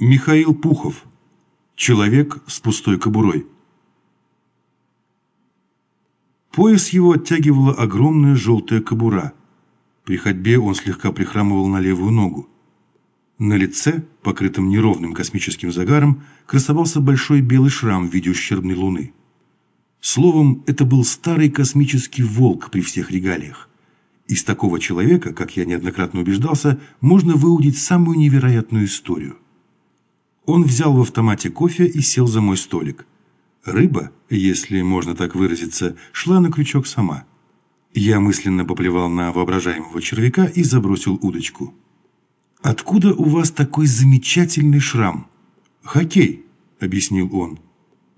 Михаил Пухов. Человек с пустой кобурой. Пояс его оттягивала огромная желтая кобура. При ходьбе он слегка прихрамывал на левую ногу. На лице, покрытом неровным космическим загаром, красовался большой белый шрам в виде ущербной луны. Словом, это был старый космический волк при всех регалиях. Из такого человека, как я неоднократно убеждался, можно выудить самую невероятную историю. Он взял в автомате кофе и сел за мой столик. Рыба, если можно так выразиться, шла на крючок сама. Я мысленно поплевал на воображаемого червяка и забросил удочку. «Откуда у вас такой замечательный шрам?» «Хоккей», — объяснил он.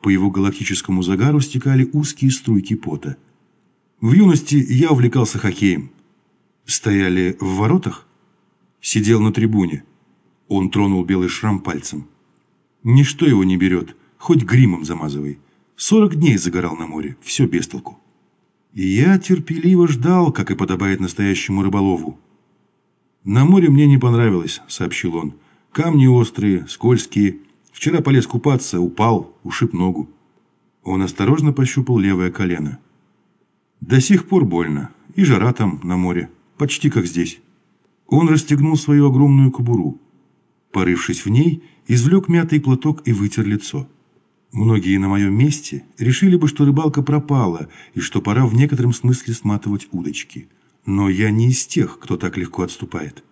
По его галактическому загару стекали узкие струйки пота. «В юности я увлекался хоккеем. Стояли в воротах?» «Сидел на трибуне». Он тронул белый шрам пальцем. «Ничто его не берет, хоть гримом замазывай. Сорок дней загорал на море, все без толку». И я терпеливо ждал, как и подобает настоящему рыболову. «На море мне не понравилось», — сообщил он. «Камни острые, скользкие. Вчера полез купаться, упал, ушиб ногу». Он осторожно пощупал левое колено. «До сих пор больно. И жара там, на море. Почти как здесь». Он расстегнул свою огромную кобуру. Порывшись в ней, извлек мятый платок и вытер лицо. Многие на моем месте решили бы, что рыбалка пропала и что пора в некотором смысле сматывать удочки – но я не из тех, кто так легко отступает.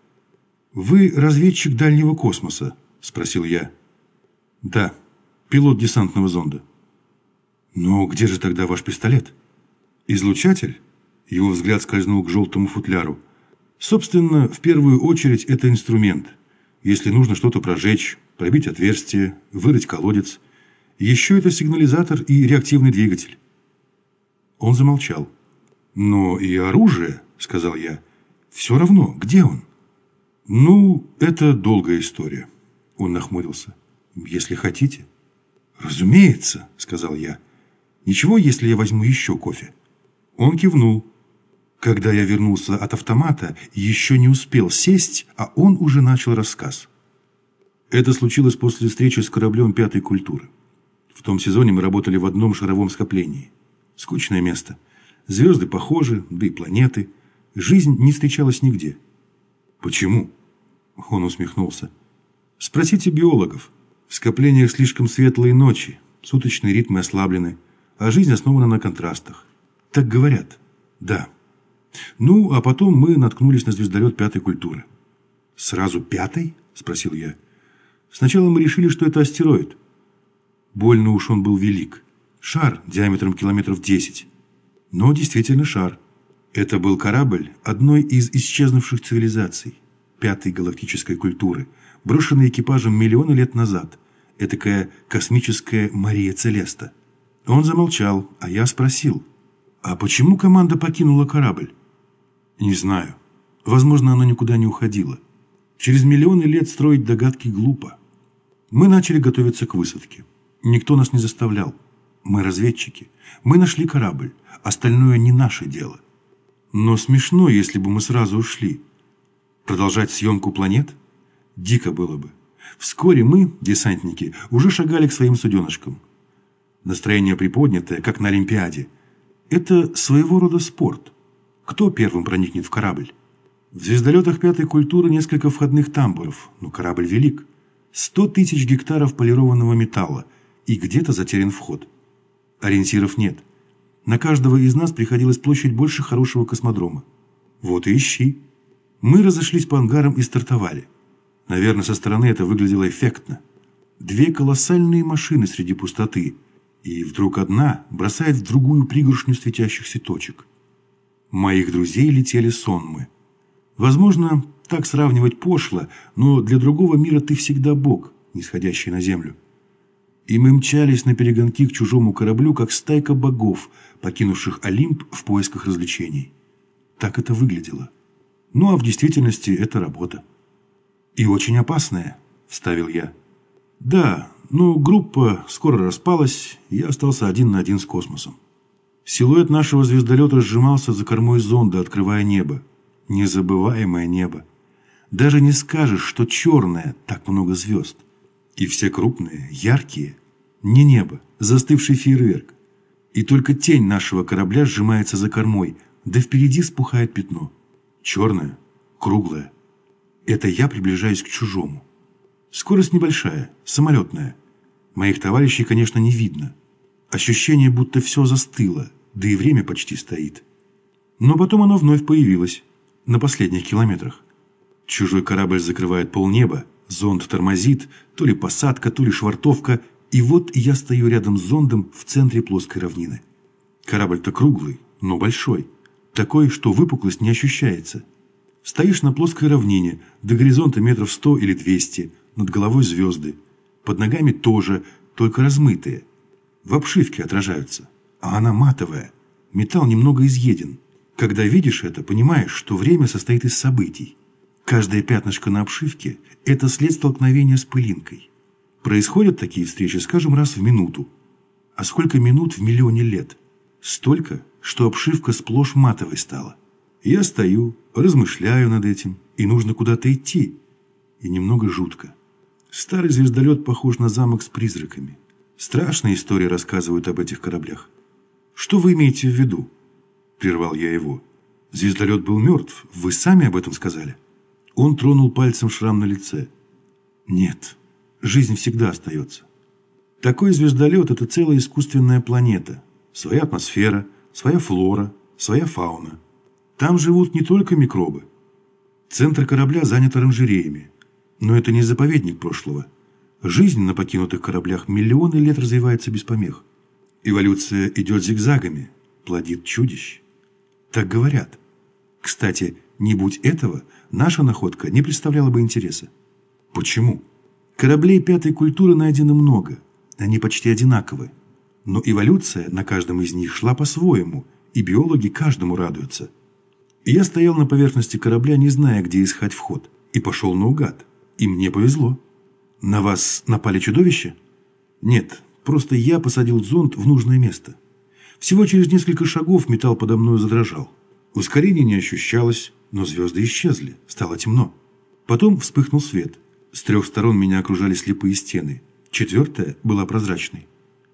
«Вы разведчик дальнего космоса?» – спросил я. «Да, пилот десантного зонда». «Но где же тогда ваш пистолет?» «Излучатель?» Его взгляд скользнул к желтому футляру. «Собственно, в первую очередь это инструмент. Если нужно что-то прожечь, пробить отверстие, вырыть колодец. Еще это сигнализатор и реактивный двигатель». Он замолчал. «Но и оружие...» – сказал я. «Все равно, где он?» «Ну, это долгая история», – он нахмурился. «Если хотите». «Разумеется», – сказал я. «Ничего, если я возьму еще кофе?» Он кивнул. Когда я вернулся от автомата, еще не успел сесть, а он уже начал рассказ. Это случилось после встречи с кораблем пятой культуры. В том сезоне мы работали в одном шаровом скоплении. Скучное место. Звезды похожи, да и планеты – Жизнь не встречалась нигде. Почему? Он усмехнулся. Спросите биологов. В скоплениях слишком светлые ночи, суточные ритмы ослаблены, а жизнь основана на контрастах. Так говорят. Да. Ну, а потом мы наткнулись на звездолет пятой культуры. Сразу пятой? Спросил я. Сначала мы решили, что это астероид. Больно уж он был велик. Шар диаметром километров десять. Но действительно шар. Это был корабль одной из исчезнувших цивилизаций, пятой галактической культуры, брошенный экипажем миллионы лет назад, этакая космическая Мария Целеста. Он замолчал, а я спросил, а почему команда покинула корабль? Не знаю. Возможно, она никуда не уходила. Через миллионы лет строить догадки глупо. Мы начали готовиться к высадке. Никто нас не заставлял. Мы разведчики. Мы нашли корабль. Остальное не наше дело. Но смешно, если бы мы сразу ушли. Продолжать съемку планет? Дико было бы. Вскоре мы, десантники, уже шагали к своим суденышкам. Настроение приподнятое, как на Олимпиаде. Это своего рода спорт. Кто первым проникнет в корабль? В звездолетах пятой культуры несколько входных тамбуров, но корабль велик. Сто тысяч гектаров полированного металла, и где-то затерян вход. Ориентиров нет. На каждого из нас приходилась площадь больше хорошего космодрома. Вот и ищи. Мы разошлись по ангарам и стартовали. Наверное, со стороны это выглядело эффектно. Две колоссальные машины среди пустоты, и вдруг одна бросает в другую пригоршню светящихся точек. Моих друзей летели сонмы. Возможно, так сравнивать пошло, но для другого мира ты всегда бог, нисходящий на землю. И мы мчались на перегонки к чужому кораблю, как стайка богов, покинувших Олимп в поисках развлечений. Так это выглядело. Ну, а в действительности это работа. «И очень опасная», – вставил я. «Да, но группа скоро распалась, и я остался один на один с космосом. Силуэт нашего звездолета сжимался за кормой зонда, открывая небо. Незабываемое небо. Даже не скажешь, что черное, так много звезд. И все крупные, яркие. Не небо, застывший фейерверк. И только тень нашего корабля сжимается за кормой, да впереди спухает пятно. Черное, круглое. Это я приближаюсь к чужому. Скорость небольшая, самолетная. Моих товарищей, конечно, не видно. Ощущение, будто все застыло, да и время почти стоит. Но потом оно вновь появилось, на последних километрах. Чужой корабль закрывает полнеба, зонд тормозит, то ли посадка, то ли швартовка, и вот я стою рядом с зондом в центре плоской равнины. Корабль-то круглый, но большой, такой, что выпуклость не ощущается. Стоишь на плоской равнине, до горизонта метров сто или двести, над головой звезды. Под ногами тоже, только размытые. В обшивке отражаются. А она матовая. Металл немного изъеден. Когда видишь это, понимаешь, что время состоит из событий. Каждое пятнышко на обшивке – это след столкновения с пылинкой. Происходят такие встречи, скажем, раз в минуту. А сколько минут в миллионе лет? Столько, что обшивка сплошь матовой стала. Я стою, размышляю над этим, и нужно куда-то идти. И немного жутко. Старый звездолет похож на замок с призраками. Страшные истории рассказывают об этих кораблях. Что вы имеете в виду? Прервал я его. Звездолет был мертв, вы сами об этом сказали. Он тронул пальцем шрам на лице. Нет, жизнь всегда остается. Такой звездолет – это целая искусственная планета. Своя атмосфера, своя флора, своя фауна. Там живут не только микробы. Центр корабля занят оранжереями. Но это не заповедник прошлого. Жизнь на покинутых кораблях миллионы лет развивается без помех. Эволюция идет зигзагами, плодит чудищ. Так говорят. Кстати, не будь этого, наша находка не представляла бы интереса. Почему? Кораблей пятой культуры найдено много. Они почти одинаковы. Но эволюция на каждом из них шла по-своему, и биологи каждому радуются. Я стоял на поверхности корабля, не зная, где искать вход, и пошел наугад. И мне повезло. На вас напали чудовища? Нет, просто я посадил зонд в нужное место. Всего через несколько шагов металл подо мной задрожал. Ускорение не ощущалось, но звезды исчезли, стало темно. Потом вспыхнул свет. С трех сторон меня окружали слепые стены. Четвертая была прозрачной.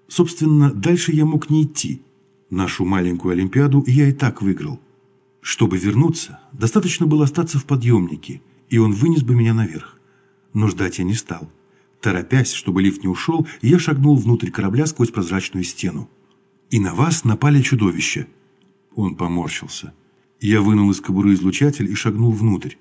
Собственно, дальше я мог не идти. Нашу маленькую Олимпиаду я и так выиграл. Чтобы вернуться, достаточно было остаться в подъемнике, и он вынес бы меня наверх но ждать я не стал. Торопясь, чтобы лифт не ушел, я шагнул внутрь корабля сквозь прозрачную стену. «И на вас напали чудовища!» Он поморщился. Я вынул из кобуры излучатель и шагнул внутрь.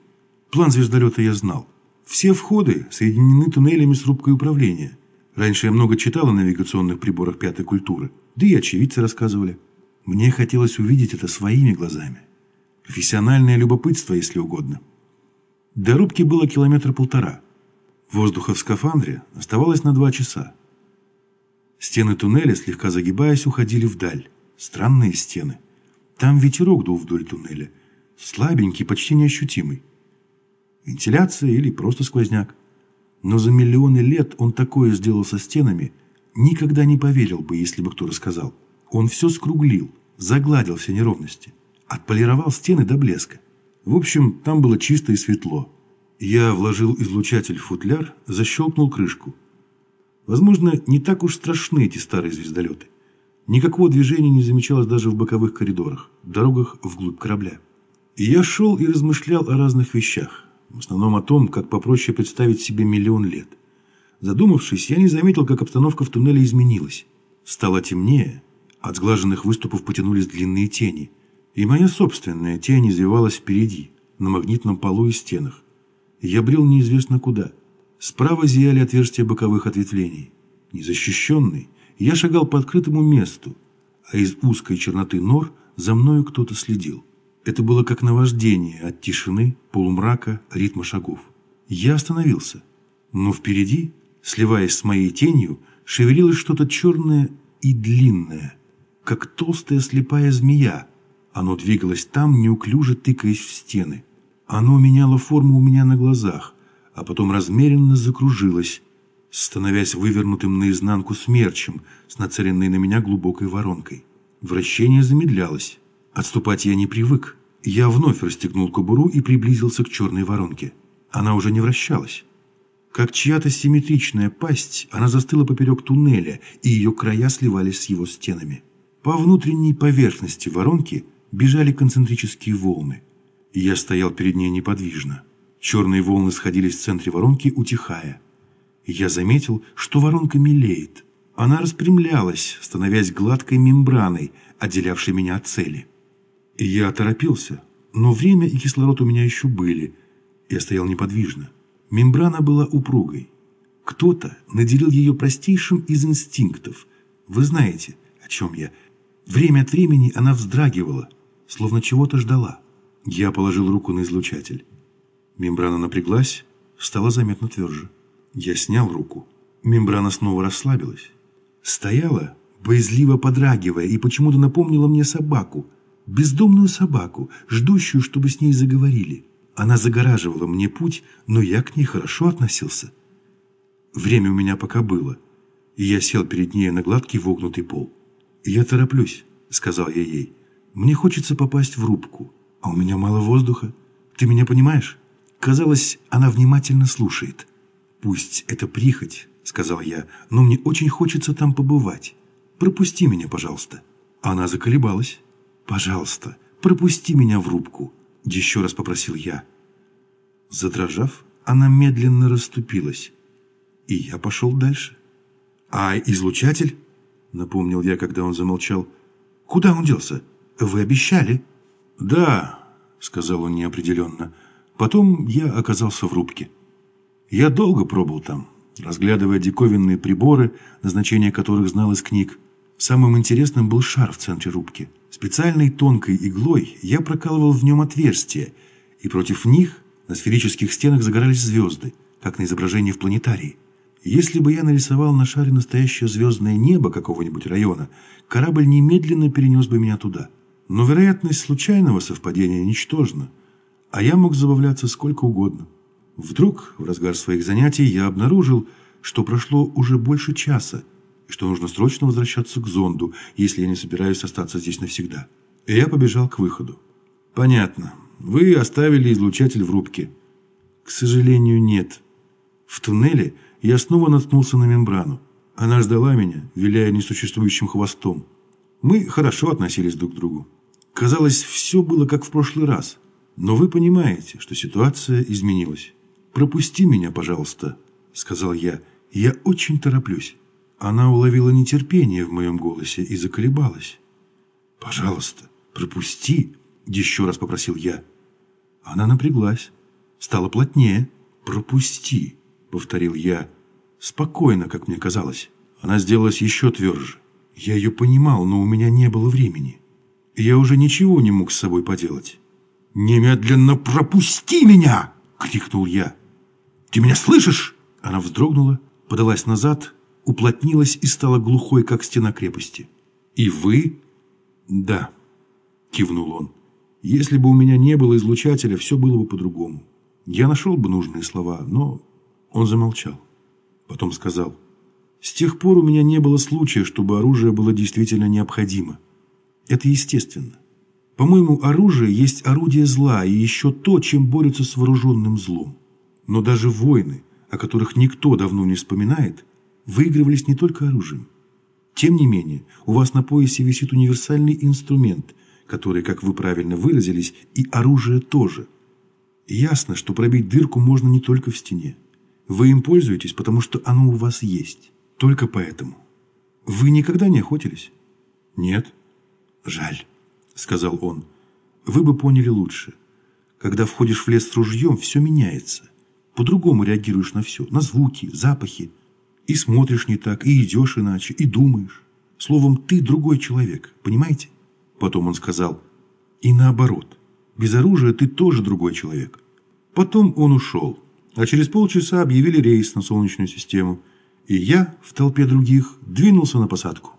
План звездолета я знал. Все входы соединены туннелями с рубкой управления. Раньше я много читал о навигационных приборах пятой культуры, да и очевидцы рассказывали. Мне хотелось увидеть это своими глазами. Профессиональное любопытство, если угодно. До рубки было километра полтора. Воздуха в скафандре оставалось на два часа. Стены туннеля, слегка загибаясь, уходили вдаль. Странные стены. Там ветерок дул вдоль туннеля. Слабенький, почти неощутимый. Вентиляция или просто сквозняк. Но за миллионы лет он такое сделал со стенами, никогда не поверил бы, если бы кто рассказал. Он все скруглил, загладил все неровности, отполировал стены до блеска. В общем, там было чисто и светло. Я вложил излучатель в футляр, защелкнул крышку. Возможно, не так уж страшны эти старые звездолеты. Никакого движения не замечалось даже в боковых коридорах, дорогах вглубь корабля. И я шел и размышлял о разных вещах. В основном о том, как попроще представить себе миллион лет. Задумавшись, я не заметил, как обстановка в туннеле изменилась. Стало темнее, от сглаженных выступов потянулись длинные тени. И моя собственная тень извивалась впереди, на магнитном полу и стенах. Я брел неизвестно куда. Справа зияли отверстия боковых ответвлений. Незащищенный, я шагал по открытому месту, а из узкой черноты нор за мною кто-то следил. Это было как наваждение от тишины, полумрака, ритма шагов. Я остановился, но впереди, сливаясь с моей тенью, шевелилось что-то черное и длинное, как толстая слепая змея. Оно двигалось там, неуклюже тыкаясь в стены. Оно меняло форму у меня на глазах, а потом размеренно закружилось, становясь вывернутым наизнанку смерчем с нацеленной на меня глубокой воронкой. Вращение замедлялось. Отступать я не привык. Я вновь расстегнул кобуру и приблизился к черной воронке. Она уже не вращалась. Как чья-то симметричная пасть, она застыла поперек туннеля, и ее края сливались с его стенами. По внутренней поверхности воронки бежали концентрические волны. Я стоял перед ней неподвижно. Черные волны сходились в центре воронки, утихая. Я заметил, что воронка мелеет. Она распрямлялась, становясь гладкой мембраной, отделявшей меня от цели. Я торопился, но время и кислород у меня еще были. Я стоял неподвижно. Мембрана была упругой. Кто-то наделил ее простейшим из инстинктов. Вы знаете, о чем я. Время от времени она вздрагивала, словно чего-то ждала. Я положил руку на излучатель. Мембрана напряглась, стала заметно тверже. Я снял руку. Мембрана снова расслабилась. Стояла, боязливо подрагивая, и почему-то напомнила мне собаку. Бездомную собаку, ждущую, чтобы с ней заговорили. Она загораживала мне путь, но я к ней хорошо относился. Время у меня пока было, и я сел перед ней на гладкий вогнутый пол. «Я тороплюсь», — сказал я ей. «Мне хочется попасть в рубку, а у меня мало воздуха. Ты меня понимаешь?» Казалось, она внимательно слушает. «Пусть это прихоть», — сказал я, — «но мне очень хочется там побывать. Пропусти меня, пожалуйста». Она заколебалась. «Пожалуйста, пропусти меня в рубку», — еще раз попросил я. Задрожав, она медленно расступилась, и я пошел дальше. «А излучатель?» — напомнил я, когда он замолчал. «Куда он делся? Вы обещали?» «Да», — сказал он неопределенно. Потом я оказался в рубке. Я долго пробыл там, разглядывая диковинные приборы, назначение которых знал из книг. Самым интересным был шар в центре рубки. Специальной тонкой иглой я прокалывал в нем отверстия, и против них на сферических стенах загорались звезды, как на изображении в планетарии. Если бы я нарисовал на шаре настоящее звездное небо какого-нибудь района, корабль немедленно перенес бы меня туда. Но вероятность случайного совпадения ничтожна, а я мог забавляться сколько угодно. Вдруг, в разгар своих занятий, я обнаружил, что прошло уже больше часа, и что нужно срочно возвращаться к зонду, если я не собираюсь остаться здесь навсегда. И я побежал к выходу. «Понятно. Вы оставили излучатель в рубке». «К сожалению, нет. В туннеле я снова наткнулся на мембрану. Она ждала меня, виляя несуществующим хвостом. Мы хорошо относились друг к другу. Казалось, все было как в прошлый раз. Но вы понимаете, что ситуация изменилась. «Пропусти меня, пожалуйста», — сказал я. «Я очень тороплюсь». Она уловила нетерпение в моем голосе и заколебалась. «Пожалуйста, пропусти», — еще раз попросил я. Она напряглась, стала плотнее. «Пропусти», — повторил я. Спокойно, как мне казалось. Она сделалась еще тверже. Я ее понимал, но у меня не было времени. Я уже ничего не мог с собой поделать. «Немедленно пропусти меня!» — крикнул я. «Ты меня слышишь?» Она вздрогнула, подалась назад, уплотнилась и стала глухой, как стена крепости. «И вы?» «Да», — кивнул он. «Если бы у меня не было излучателя, все было бы по-другому. Я нашел бы нужные слова, но...» Он замолчал. Потом сказал. «С тех пор у меня не было случая, чтобы оружие было действительно необходимо. Это естественно. По-моему, оружие есть орудие зла и еще то, чем борются с вооруженным злом. Но даже войны, о которых никто давно не вспоминает, выигрывались не только оружием. Тем не менее, у вас на поясе висит универсальный инструмент, который, как вы правильно выразились, и оружие тоже. Ясно, что пробить дырку можно не только в стене. Вы им пользуетесь, потому что оно у вас есть. Только поэтому. Вы никогда не охотились? Нет. Жаль, сказал он. Вы бы поняли лучше. Когда входишь в лес с ружьем, все меняется. По-другому реагируешь на все, на звуки, запахи. И смотришь не так, и идешь иначе, и думаешь. Словом, ты другой человек, понимаете? Потом он сказал, и наоборот, без оружия ты тоже другой человек. Потом он ушел, а через полчаса объявили рейс на Солнечную систему, и я в толпе других двинулся на посадку.